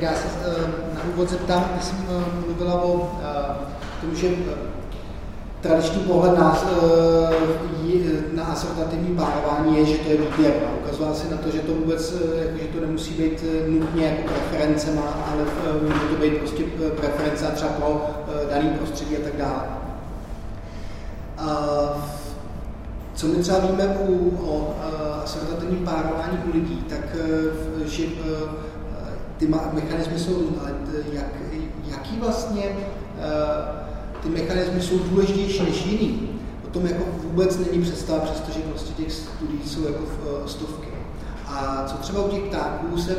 já se na úvod zeptám, když jsem mluvila o tom, že tradiční pohled na, na asortativní párování je, že to je výběr. Ukazoval se na to, že to vůbec, jako, že to nemusí být nutně jako preference, ale může to být prostě preference třeba pro daný prostředí a tak dále. Co my třeba víme u, o asortativním párování u lidí, tak že ty mechanismy jsou, ale jak, jaký vlastně ty mechanismy jsou důležitější než jiný. O tom jako vůbec není představa, přestože prostě těch studií jsou jako v, stovky. A co třeba u těch ptáků se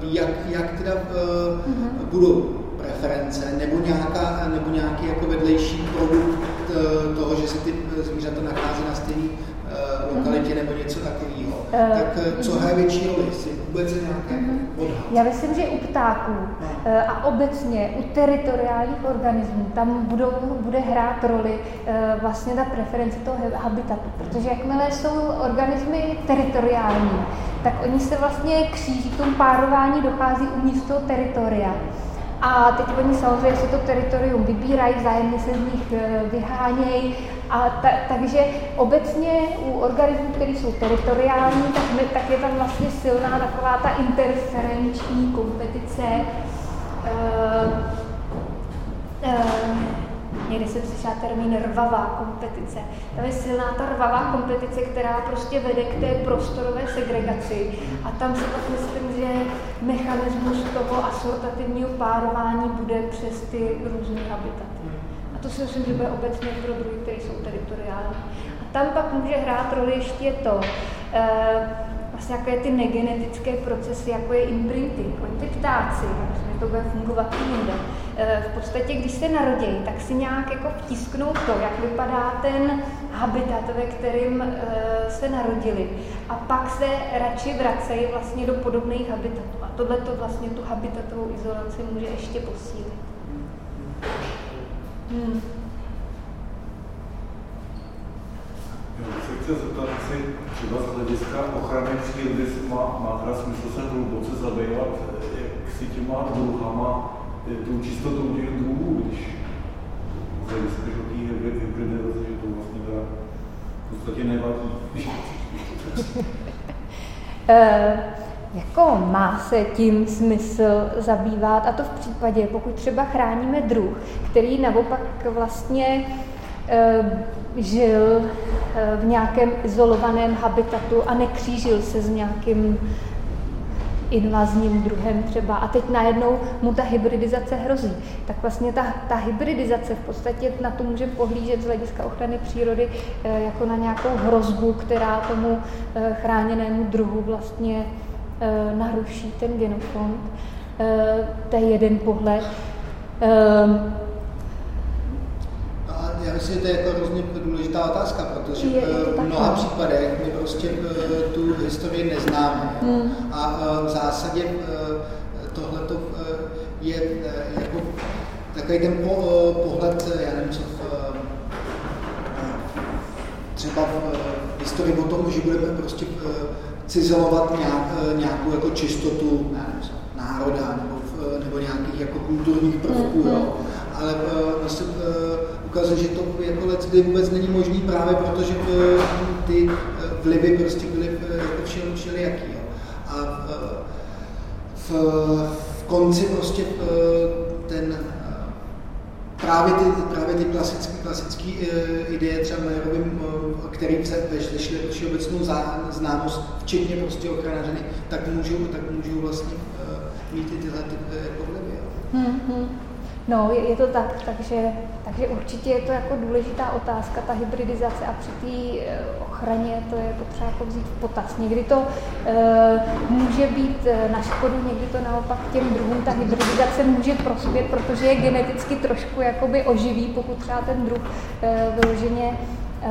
ví, jak, jak teda mm-hmm. budou preference nebo, nějaká, nebo nějaký jako vedlejší produkt toho, že se ty zvířata nachází na stejné lokalitě nebo něco. Uh, tak co hraje větší roli? Jestli vůbec nějaké uh, odhad? Já myslím, že u ptáků no. a obecně u teritoriálních organismů tam budou, bude hrát roli uh, vlastně ta preference toho habitatu, protože jakmile jsou organismy teritoriální, tak oni se vlastně kříží, k tomu párování dochází uvnitř toho teritoria. A teď oni samozřejmě si to teritorium vybírají, vzájemně se z nich vyhánějí. A ta, takže obecně u organismů, které jsou teritoriální, tak, my, tak je tam vlastně silná taková ta interferenční kompetice. Uh, uh, někdy se přišla termín rvavá kompetice. To je silná ta rvavá kompetice, která prostě vede k té prostorové segregaci. A tam se tak myslím, že mechanismus toho asortativního párování bude přes ty různé habitaty. To si myslím, že bude obecně pro druhy, které jsou teritoriální. A tam pak může hrát roli ještě to, eh, vlastně jaké ty negenetické procesy, jako je imprinting. Oni ty ptáci, myslím, to bude fungovat i jinde, eh, v podstatě, když se narodí, tak si nějak jako vtisknou to, jak vypadá ten habitat, ve kterým eh, se narodili. A pak se radši vracejí vlastně do podobných habitatů. A tohle to vlastně tu habitatovou izolaci může ještě posílit. Hmm. Já se chci zeptat, jestli třeba z hlediska ochrany přírody má, má teda smysl se hluboce zabývat jak si těma druhama, tou čistotou těch druhů, když z hlediska té hybridizace, že to vlastně teda v podstatě nevadí. jako má se tím smysl zabývat a to v případě, pokud třeba chráníme druh, který naopak vlastně e, žil e, v nějakém izolovaném habitatu a nekřížil se s nějakým invazním druhem třeba a teď najednou mu ta hybridizace hrozí. Tak vlastně ta, ta hybridizace v podstatě na to můžeme pohlížet z hlediska ochrany přírody e, jako na nějakou hrozbu, která tomu chráněnému druhu vlastně Eh, naruší ten genofond. Eh, to je jeden pohled. Ehm, já myslím, že to je jako hrozně důležitá otázka, protože je, v mnoha případech my prostě eh, tu historii neznáme. Hmm. A v zásadě tohle je jako takový ten pohled, já nevím, co v, třeba v historii o tom, že budeme prostě cizelovat nějak, eh, nějakou jako čistotu nevím, národa nebo, nebo nějakých jako kulturních prvků, mm-hmm. jo. ale uh, vlastně, ukazuje, že to jako kdy vůbec není možný právě protože ty vlivy prostě byly jako všel, všelijaký. Jo. A v, v konci prostě ten právě ty, právě ty klasické, klasické uh, ideje třeba Majerovým, uh, který do všeobecnou známost, včetně prostě ochranářiny, tak můžou, tak můžou vlastně uh, mít i tyhle ty, uh, jako vlivy. Hmm, hmm. No, je, je to tak, takže, takže určitě je to jako důležitá otázka, ta hybridizace a při té eh, ochraně to je potřeba jako vzít v potaz. Někdy to e, může být eh, na škodu, někdy to naopak těm druhům ta hybridizace může prospět, protože je geneticky trošku jakoby oživí, pokud třeba ten druh e, vyloženě e,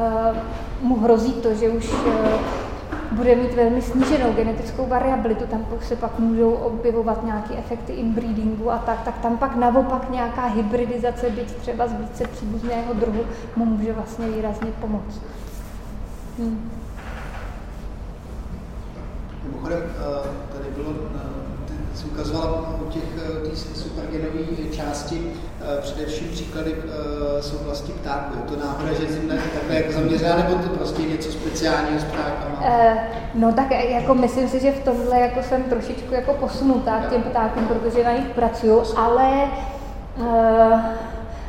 mu hrozí to, že už e, bude mít velmi sníženou genetickou variabilitu, tam se pak můžou objevovat nějaké efekty inbreedingu a tak, tak tam pak naopak nějaká hybridizace, byť třeba z více příbuzného druhu, mu může vlastně výrazně pomoct. Hmm. Mimochodem, eh, tady bylo, jsi jsem ukazoval u těch té supergenové části především příklady jsou vlasti ptáků. Je to náhoda, že jsem takhle jako zaměřená, nebo to prostě něco speciálního s ptákama? No tak jako myslím si, že v tomhle jako jsem trošičku jako posunutá k těm ptákům, protože na nich pracuju, ale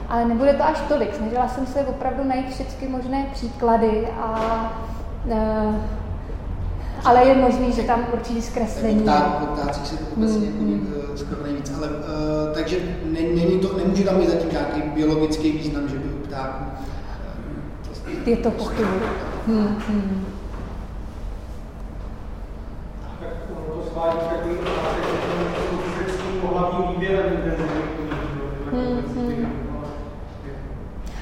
ale nebude to až tolik. Snažila jsem se opravdu najít všechny možné příklady a ale je možný, že tam určitě zkreslení. O ptácích se obecně mm. skoro nejvíc, ale uh, takže ne, není to, nemůže tam být zatím nějaký biologický význam, že by u ptáků. Uh, je to pochybu. Hmm, hmm. Tak ono to svádí takový otázek, že s tím pohlavním výběrem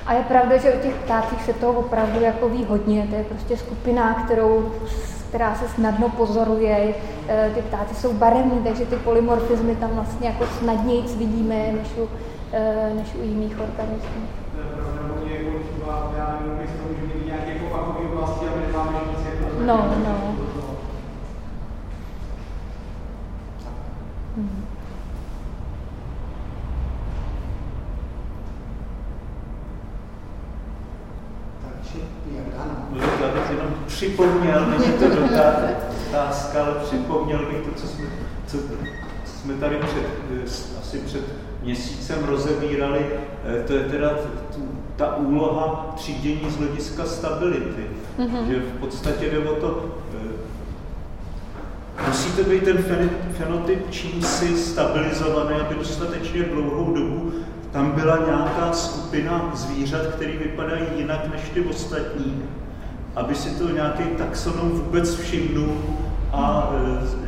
a je pravda, že u těch ptácích se toho opravdu jako ví hodně. To je prostě skupina, kterou která se snadno pozoruje. E, ty ptáci jsou barevní, takže ty polymorfizmy tam vlastně jako snadněji vidíme než u, e, než u jiných organismů. No, no. Hmm. Já bych jenom připomněl, není to otázka, ale připomněl bych to, co jsme, co, co jsme tady před, asi před měsícem rozebírali, eh, to je teda ta úloha třídění z hlediska stability. Mm-hmm. Že v podstatě jde o to, eh, musí to být ten fenotyp čímsi stabilizovaný, aby dostatečně dlouhou dobu tam byla nějaká skupina zvířat, které vypadají jinak než ty ostatní, aby si to nějaký taxonom vůbec všimnul a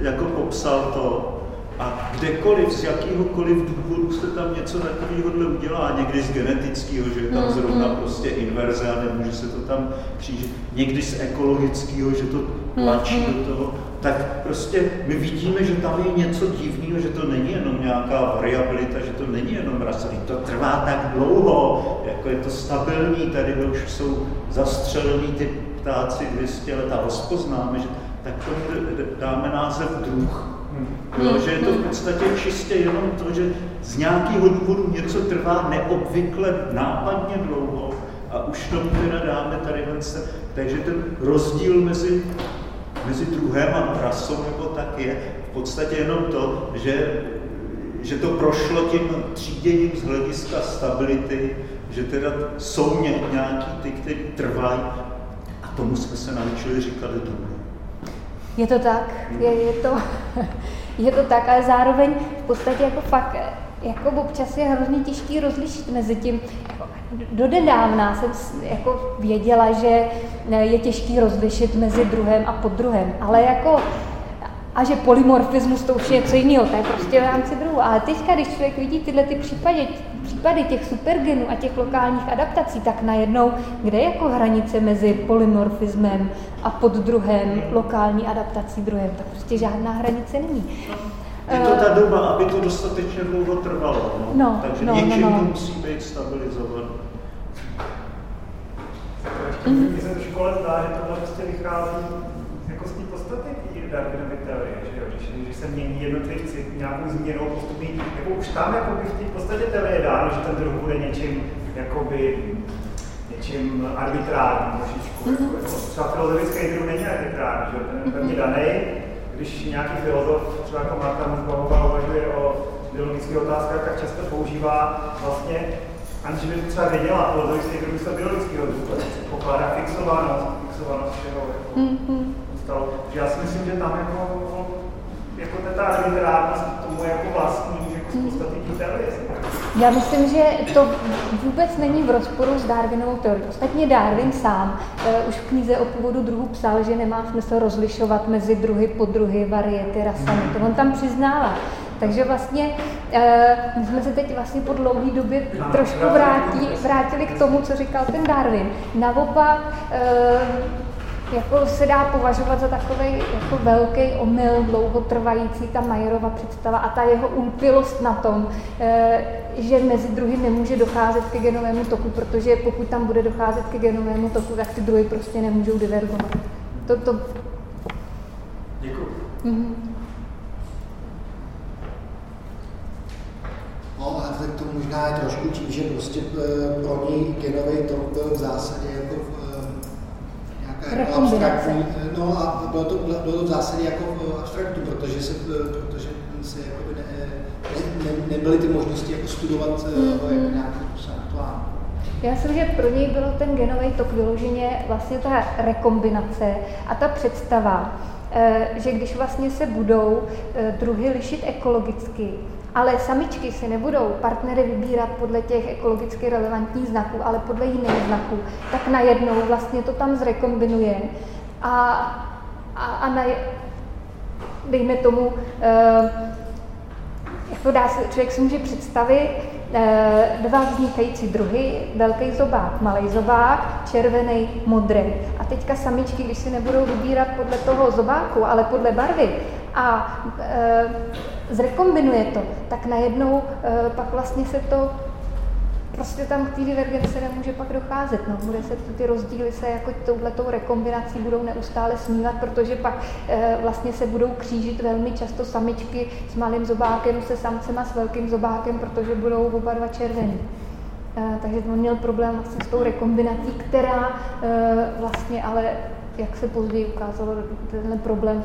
e, jako popsal to. A kdekoliv, z jakýhokoliv důvodu se tam něco takového udělá, někdy z genetického, že je tam mm, zrovna prostě inverze a nemůže se to tam křížit, někdy z ekologického, že to tlačí mm, do toho, tak prostě my vidíme, že tam je něco divného, že to není jenom nějaká variabilita, že to není jenom rasa, to trvá tak dlouho, jako je to stabilní, tady už jsou zastřelený ty ptáci 200 let a rozpoznáme, že tak tomu dáme název druh. Jo, že je to v podstatě čistě jenom to, že z nějakého důvodu něco trvá neobvykle nápadně dlouho a už tomu teda dáme tady se. Takže ten rozdíl mezi, mezi druhem a rasou nebo tak je v podstatě jenom to, že, že to prošlo tím tříděním z hlediska stability, že teda jsou nějaký ty, které trvají tomu jsme se naučili říkat druh. Je to tak, je, je, to, je to tak, ale zároveň v podstatě jako fakt, jako občas je hrozně těžký rozlišit mezi tím, jako dodedávna jsem jako věděla, že je těžký rozlišit mezi druhem a poddruhem, ale jako a že polymorfismus to už je něco jiného, to je prostě v rámci druhu. Ale teďka, když člověk vidí tyhle ty případy, případy těch supergenů a těch lokálních adaptací, tak najednou, kde je jako hranice mezi polymorfismem a poddruhem, lokální adaptací druhem, tak prostě žádná hranice není. Je to ta doba, aby to dostatečně dlouho trvalo. No? No, Takže no, něčím no, no. musí být stabilizovaný. Mm-hmm. Mně se v škole zdá, že tohle prostě vychází jako z té podstaty Darwinovy teorie, že, jo? Že, že se mění jednotlivci nějakou změnou postupně, jako už tam jako by v té podstatě teorie je dáno, že ten druh bude něčím, jakoby, něčím arbitrárním trošičku. Mm-hmm. Jako, třeba filozofický druh není arbitrární, že ten je pevně daný, když nějaký filozof, třeba jako Marta Nussbaumová, uvažuje o biologických otázkách, tak často používá vlastně, aniž by třeba věděla filozofický druh místo biologického druhu, pokládá fixovanost, fixovanost všeho. Jako, mm-hmm stalo. Já si myslím, že tam jako, jako ta arbitrárnost tomu jako vlastní, jako z podstaty teorie. Já myslím, že to vůbec není v rozporu s Darwinovou teorií. Ostatně Darwin sám uh, už v knize o původu druhů psal, že nemá smysl rozlišovat mezi druhy, podruhy, variety, rasami. To on tam přiznává. Takže vlastně uh, my jsme se teď vlastně po dlouhé době trošku vrátí, vrátili k tomu, co říkal ten Darwin. Naopak uh, jako se dá považovat za takový jako velký omyl, dlouhotrvající ta Majerova představa a ta jeho úpilost na tom, eh, že mezi druhy nemůže docházet ke genovému toku, protože pokud tam bude docházet ke genovému toku, tak ty druhy prostě nemůžou divergovat. To, to... Děkuji. Mm-hmm. tak to možná je trošku tím, že prostě eh, pro něj genový tok byl v zásadě jako jako abstraktní, no a bylo to, bylo to v zásadě jako abstraktní, protože se, protože se jako ne, ne, ne, nebyly ty možnosti jako studovat jako nějaký aktuální. Já myslím, že pro něj byl ten genový tok vyloženě vlastně ta rekombinace a ta představa, Eh, že když vlastně se budou eh, druhy lišit ekologicky, ale samičky si nebudou partnery vybírat podle těch ekologicky relevantních znaků, ale podle jiných znaků, tak najednou vlastně to tam zrekombinuje a, a, a na, dejme tomu, eh, jako dá se, člověk si může představit, Eh, dva vznikající druhy, velký zobák, malý zobák, červený, modrý. A teďka samičky, když si nebudou vybírat podle toho zobáku, ale podle barvy a e, zrekombinuje to, tak najednou e, pak vlastně se to prostě tam k té divergenci nemůže pak docházet. No. Bude se ty rozdíly se jako touhletou rekombinací budou neustále snívat, protože pak e, vlastně se budou křížit velmi často samičky s malým zobákem se samcema s velkým zobákem, protože budou oba dva červený. E, takže on měl problém vlastně s tou rekombinací, která e, vlastně ale jak se později ukázalo, tenhle problém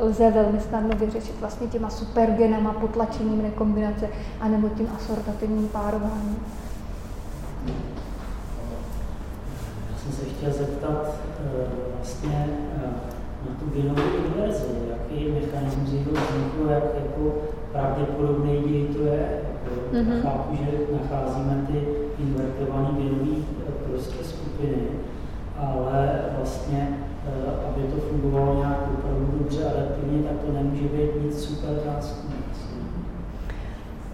lze velmi snadno vyřešit vlastně těma supergenama, potlačením rekombinace, anebo tím asortativním párováním. Já jsem se chtěl zeptat eh, vlastně eh, na tu genovou inverzi, jaký mechanismus jeho vzniku, jak jako pravděpodobný děj to je. Mm-hmm. Chápu, že nacházíme ty invertované genové eh, prostě skupiny, ale vlastně, aby to fungovalo nějak opravdu dobře adaptivně, tak to nemůže být nic super vzácného.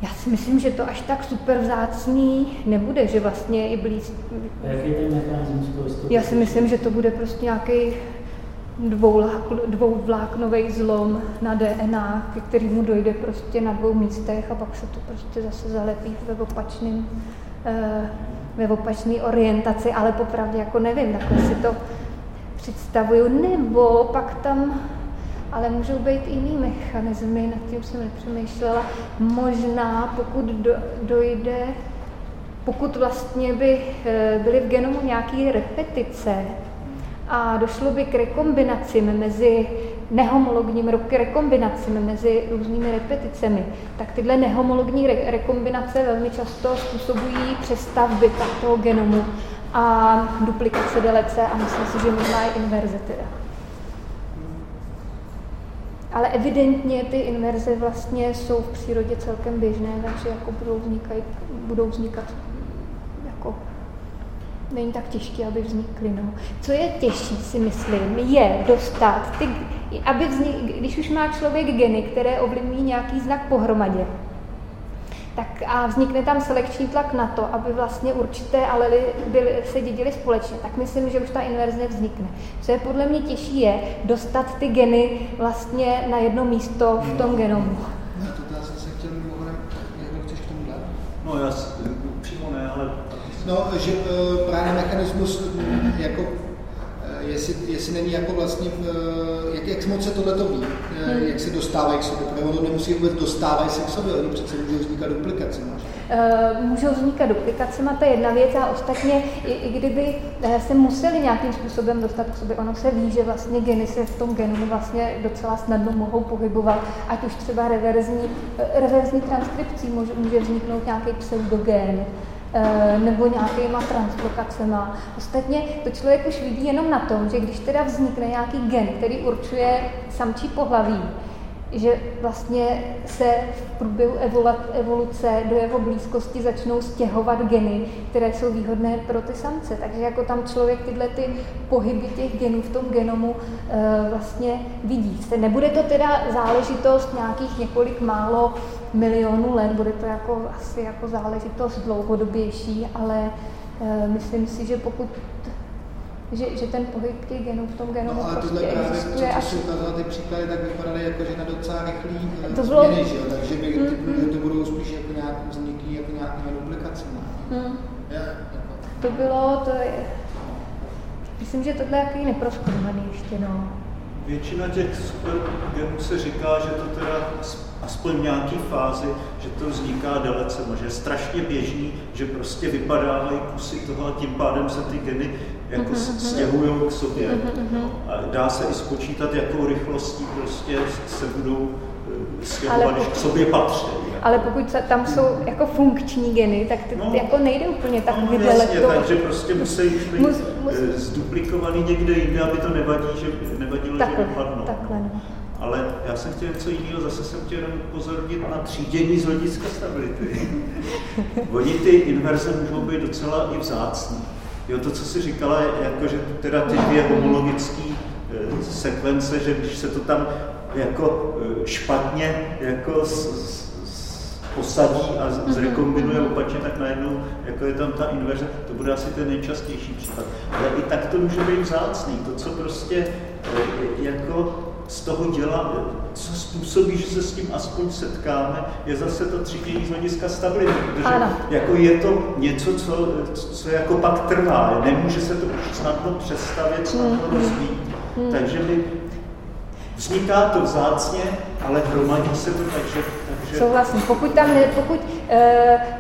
Já si myslím, že to až tak super vzácný nebude, že vlastně i blíz... Jaký ten mechanismus? Já si myslím, že to bude prostě nějaký dvouvláknový zlom na DNA, ke kterému dojde prostě na dvou místech a pak se to prostě zase zalepí ve opačným, eh, ve opačné orientaci, ale popravdě jako nevím, takhle si to představuju, nebo pak tam ale můžou být jiný mechanismy, nad tím jsem nepřemýšlela. Možná, pokud do, dojde, pokud vlastně by eh, byly v genomu nějaké repetice a došlo by k rekombinacím mezi nehomologním rekombinacím mezi různými repeticemi, tak tyhle nehomologní re- rekombinace velmi často způsobují přestavby toho genomu a duplikace delece a myslím si, že možná i inverze teda. Ale evidentně ty inverze vlastně jsou v přírodě celkem běžné, takže jako budou, vznikají, budou vznikat jako není tak těžké, aby vznikly. No. Co je těžší, si myslím, je dostat, ty, aby vznik, když už má člověk geny, které ovlivňují nějaký znak pohromadě, tak a vznikne tam selekční tlak na to, aby vlastně určité alely byly, se dědily společně, tak myslím, že už ta inverze nevznikne. Co je podle mě těžší je dostat ty geny vlastně na jedno místo v tom genomu. No, to já jsem se chtěl mimochodem, jak chceš k tomu dát? No já přímo ne, ale... No, že uh, právě mechanismus jako jestli, jestli není jako vlastně, eh, jak, jak moc se tohle to ví, eh, hmm. jak se dostávají k sobě, protože ono nemusí vůbec dostávají se k sobě, oni přece můžou vznikat duplikace. Uh, můžou vznikat duplikacema, to je jedna věc a ostatně, i, i kdyby se museli nějakým způsobem dostat k sobě, ono se ví, že vlastně geny se v tom genomu vlastně docela snadno mohou pohybovat, ať už třeba reverzní, reverzní transkripcí může, může vzniknout nějaký pseudogen, Eh, nebo nějakýma translokacema. Ostatně to člověk už vidí jenom na tom, že když teda vznikne nějaký gen, který určuje samčí pohlaví, že vlastně se v průběhu evoluce do jeho blízkosti začnou stěhovat geny, které jsou výhodné pro ty samce. Takže jako tam člověk tyhle ty pohyby těch genů v tom genomu e, vlastně vidí. Nebude to teda záležitost nějakých několik málo milionů let, bude to jako asi jako záležitost dlouhodobější, ale e, myslím si, že pokud že, že ten pohyb těch genů v tom genomu no, ale prostě tohle právě, existuje. Co, co ukázala ty příklady, tak vypadaly jako, že na docela rychlý eh, to bylo... změny, že jo? takže by, ty, mm-hmm. že to budou spíš jako nějak vzniky, jako nějaké duplikace. Mm. Ja, jako. To bylo, to je, myslím, že tohle je jaký neproskoumaný ještě, no. většina těch supergenů se říká, že to teda aspoň v nějaké fázi, že to vzniká dalece, že je strašně běžný, že prostě vypadávají kusy toho a tím pádem se ty geny jako mm-hmm. stěhují k sobě. Mm-hmm. A dá se i spočítat, jakou rychlostí prostě se budou eh, stěhovat, když k sobě patří. Ale pokud tam jsou jako funkční geny, tak to no, jako nejde úplně tak no, jasně, to... takže prostě musí být mus, mus... Eh, zduplikovaný někde jinde, aby to nevadí, že nevadilo, takhle, že dopadnou. Takhle, no. Ale já jsem chtěl něco jiného, zase jsem chtěl jenom upozornit na třídění z hlediska stability. Oni ty inverze můžou být docela i vzácní. Jo, to, co jsi říkala, jako, že teda ty dvě homologické eh, sekvence, že když se to tam jako eh, špatně jako s, s, posadí a mhm. zrekombinuje opačně, tak najednou jako je tam ta inverze, to bude asi ten nejčastější případ. Ale i tak to může být vzácný. To, co prostě eh, jako z toho dělá, co způsobí, že se s tím aspoň setkáme, je zase to třídění z hlediska stability, protože ano. jako je to něco, co, co jako pak trvá, nemůže se to už snadno přestavit, snadno mm. rozvíjet. Mm. Takže my vzniká to vzácně, ale hromadí se to takže takže... Souhlasím. Pokud tam ne, pokud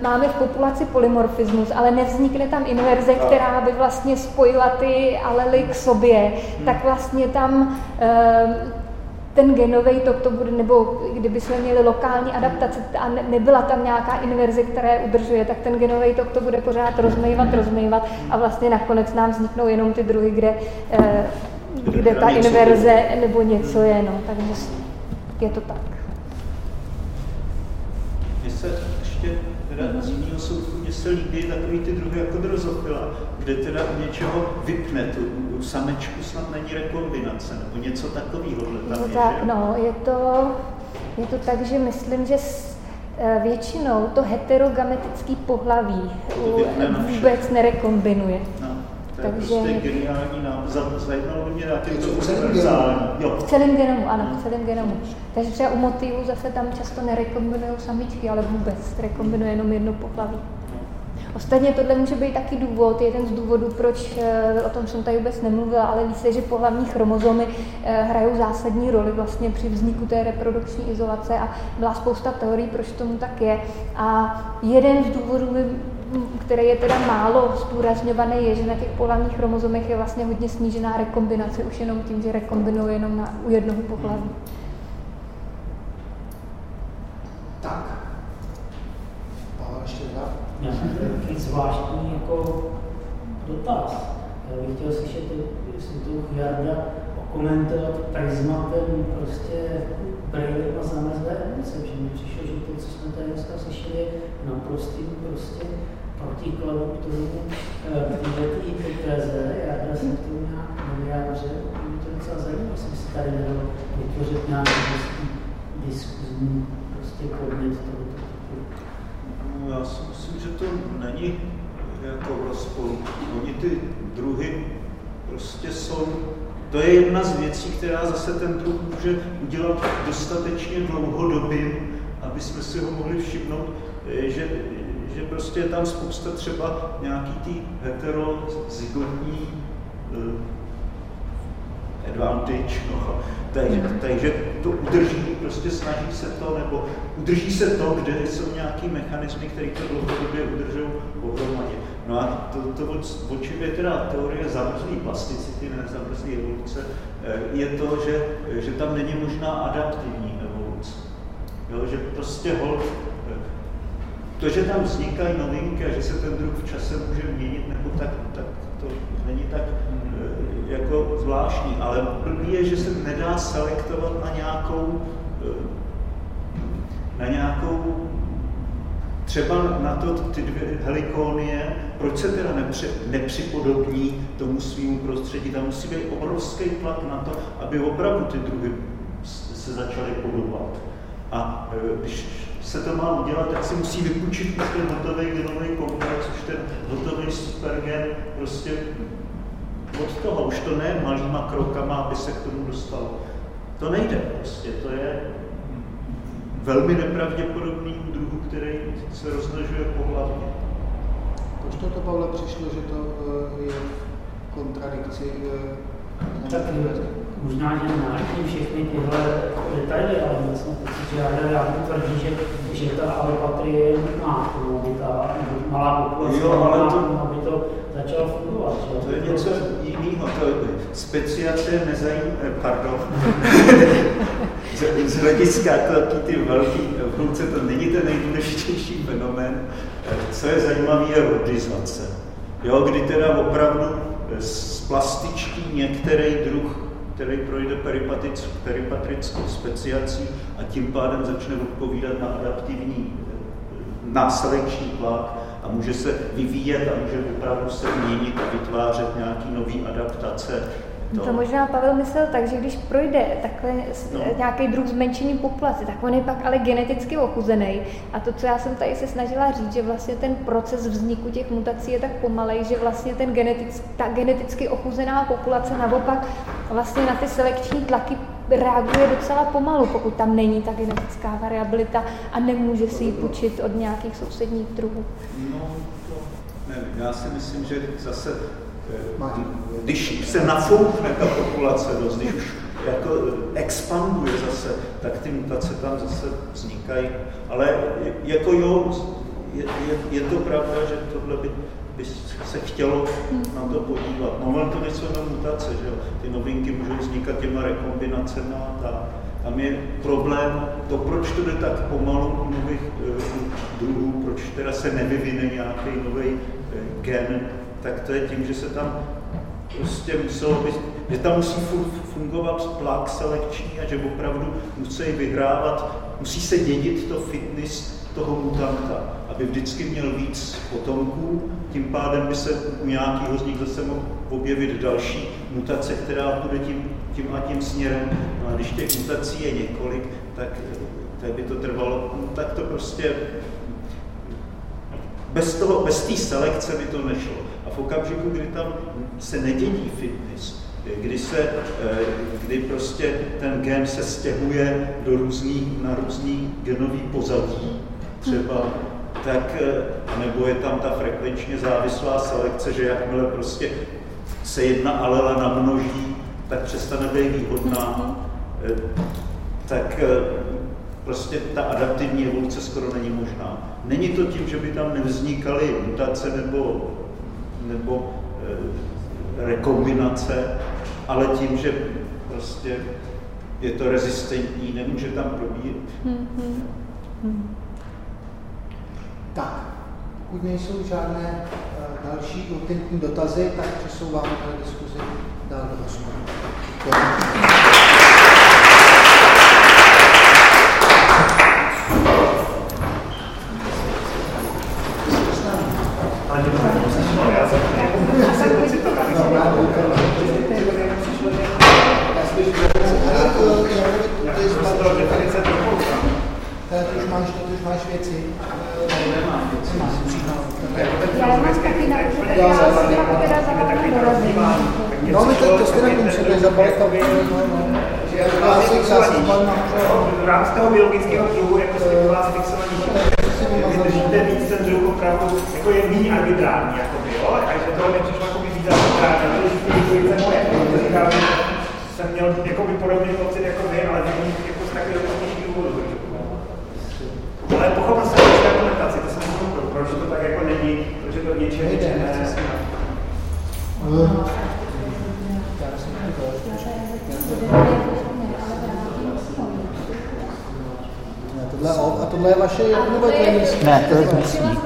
máme v populaci polymorfismus, ale nevznikne tam inverze, která by vlastně spojila ty alely k sobě, hmm. tak vlastně tam e, ten genový tok to bude, nebo kdyby jsme měli lokální adaptaci a ne, nebyla tam nějaká inverze, která je udržuje, tak ten genový tok to bude pořád rozmývat, rozmývat a vlastně nakonec nám vzniknou jenom ty druhy, kde, e, kde ta inverze nebo něco je, no, takže je to tak teda z jiného soudku mně se líbí takový ty druhy jako drozofila, kde teda něčeho vypne, tu u samečku snad není rekombinace, nebo něco takového tam no, je, tak, že? no, je to, je to tak, že myslím, že s, e, většinou to heterogametický pohlaví vůbec nerekombinuje. No. Takže... prostě geniální. Zajímalo by mě univerzální. V celém genomu, ano, v celém genomu. Takže třeba u motivů zase tam často nerekombinují samičky, ale vůbec rekombinuje jenom jedno pohlaví. Ostatně tohle může být taky důvod, jeden z důvodů, proč eh, o tom jsem tady vůbec nemluvila, ale ví se, že pohlavní chromozomy eh, hrajou zásadní roli vlastně při vzniku té reprodukční izolace a byla spousta teorií, proč tomu tak je. A jeden z důvodů který je teda málo zdůrazňovaný, je, že na těch pohlavních chromozomech je vlastně hodně snížená rekombinace už jenom tím, že rekombinují jenom na, u jednoho pohlaví. Tak. Pavel ještě. Já jsem takový zvláštní jako dotaz. Já bych chtěl slyšet, jestli to Jarda komentovat prismatem prostě brýle a zamrzlé emoce, že mi přišlo, že to, co jsme tady dneska slyšeli, naprostý prostě protikladu k tomu, této hypotéze, já jsem k tomu nějak nevyjádřil, mě to docela zajímavé, jestli se tady nedalo vytvořit nějaký diskuzní prostě podnět tohoto typu. No, já si myslím, že to není jako v rozporu. Oni ty druhy prostě jsou to je jedna z věcí, která zase ten druh může udělat dostatečně dlouhodobým, aby jsme si ho mohli všimnout, že, že prostě je tam spousta třeba nějaký tý heterozygotní uh, advantage, no, takže, mhm. takže to udrží, prostě snaží se to, nebo udrží se to, kde jsou nějaký mechanismy, které to dlouhodobě udržou pohromadě. No a to, to o čem je teda teorie zamrzlý plasticity, ne zamrzlý evoluce, eh, je to, že, že tam není možná adaptivní evoluce. Jo, že prostě hold, eh, to, že tam vznikají novinky a že se ten druh v čase může měnit, nebo tak, tak to není tak eh, jako zvláštní, ale blbý je, že se nedá selektovat na nějakou na nějakou třeba na to ty dvě helikónie, proč se teda nepři, nepřipodobní tomu svým prostředí. Tam musí být obrovský tlak na to, aby opravdu ty druhy se začaly podobat. A e, když se to má udělat, tak si musí vypůjčit ten hotový genový komplex, už ten hotový supergen prostě od toho. Už to ne malýma krokama, aby se k tomu dostalo. To nejde prostě, to je velmi nepravděpodobný druhu, který se rozmnožuje pohlavně. Proč to, to Pavle přišlo, že to eh, je v kontradikci eh, Tak možná, že národní všechny tyhle detaily, ale myslím si, že já tvrdí, že, že ta alopatrie je nutná, aby ta malá populace, jo, ale to, aby to začalo fungovat. Že? To je něco jiného. To je, speciace nezajímá, eh, pardon, z, hlediska taky ty velký funkce, to není ten nejdůležitější fenomén. Co je zajímavé, je rodizace. Jo, kdy teda opravdu z plastičky některý druh, který projde peripatrickou speciací a tím pádem začne odpovídat na adaptivní eh, následční tlak a může se vyvíjet a může opravdu se měnit a vytvářet nějaký nový adaptace No. To možná Pavel myslel tak, že když projde takhle no. nějaký druh zmenšení populace, tak on je pak ale geneticky ochuzený. A to, co já jsem tady se snažila říct, že vlastně ten proces vzniku těch mutací je tak pomalej, že vlastně ten genetic, ta geneticky ochuzená populace naopak vlastně na ty selekční tlaky reaguje docela pomalu, pokud tam není ta genetická variabilita a nemůže si ji půjčit od nějakých sousedních druhů. No, to nevím. Já si myslím, že zase když se nafoukne ta populace dost, když už jako expanduje zase, tak ty mutace tam zase vznikají. Ale jako jo, je, je, je to pravda, že tohle by, by se chtělo na to podívat. No ale to nejsou jenom mutace, že jo? Ty novinky můžou vznikat těma rekombinacemi a tak. Tam je problém, to proč to jde tak pomalu u nových e, druhů, proč teda se nevyvine nějaký nový e, gen, tak to je tím, že se tam prostě muselo být, že tam musí fungovat tlak selekční a že opravdu musí vyhrávat, musí se dědit to fitness toho mutanta, aby vždycky měl víc potomků, tím pádem by se u nějakého z nich zase mohl objevit další mutace, která půjde tím, tím a tím směrem. No a když těch mutací je několik, tak, tak by to trvalo, no, tak to prostě bez toho, bez té selekce by to nešlo v okamžiku, kdy tam se nedědí fitness, kdy, se, eh, kdy prostě ten gen se stěhuje do různý, na různý genový pozadí, třeba, tak, eh, nebo je tam ta frekvenčně závislá selekce, že jakmile prostě se jedna alela namnoží, tak přestane být výhodná, eh, tak prostě ta adaptivní evoluce skoro není možná. Není to tím, že by tam nevznikaly mutace nebo nebo e, rekombinace, ale tím, že prostě je to rezistentní, nemůže tam probíhat. Hmm, hmm, hmm. Tak, pokud nejsou žádné uh, další urgentní dotazy, tak přesouváme diskuzi dál do rozhovoru. No, my to, to stejně musíte zabalit tam. V rámci toho biologického kruhu, jako jste u vás fixovaní, vy držíte víc ten druh opravdu, jako je méně arbitrární, jako by, jo? A že tohle nepřišlo jako by víc intuice moje, říkám, jsem měl jako by podobný pocit jako vy, ale nevím, jako z takového technického důvodu. Ale pochopil jsem že argumentaci, to jsem pochopil, proč to tak jako není, proč je to něčeho něčeho tohle, a tohle je vaše, nebo to místní? Ne, to je místní.